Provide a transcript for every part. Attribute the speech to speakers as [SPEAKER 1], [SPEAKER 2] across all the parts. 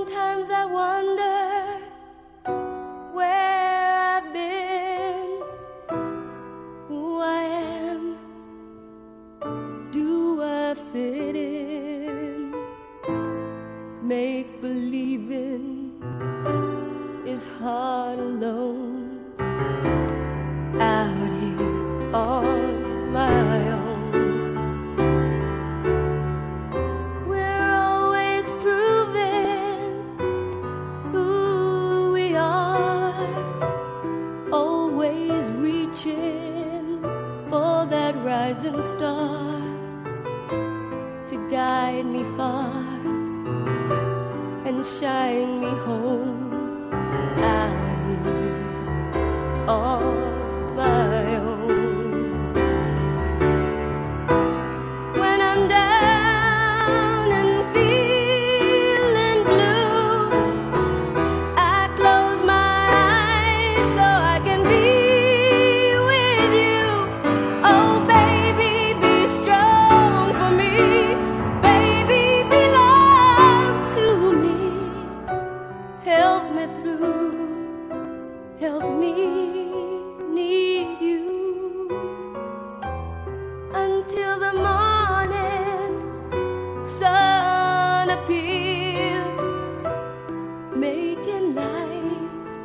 [SPEAKER 1] Sometimes I wonder where I've been, who I am. Do I fit in? Make believing is hard alone rising star to guide me far and shine me home my own. When I'm down and feeling blue, I close my eyes so I can be Help me through, help me need you. Until the morning sun appears, making light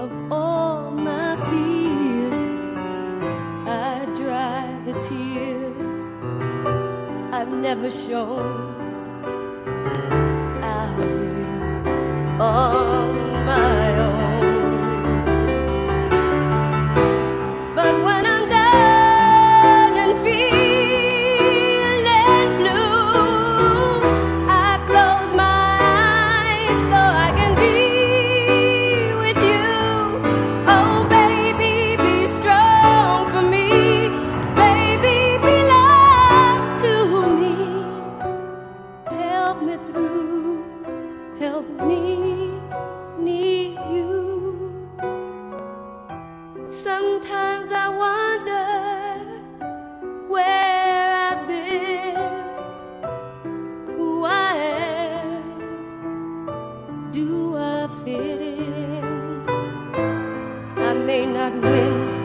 [SPEAKER 1] of all my fears. I dry the tears I've never shown here me need you. Sometimes I wonder where I've been, who I am. Do I fit in? I may not win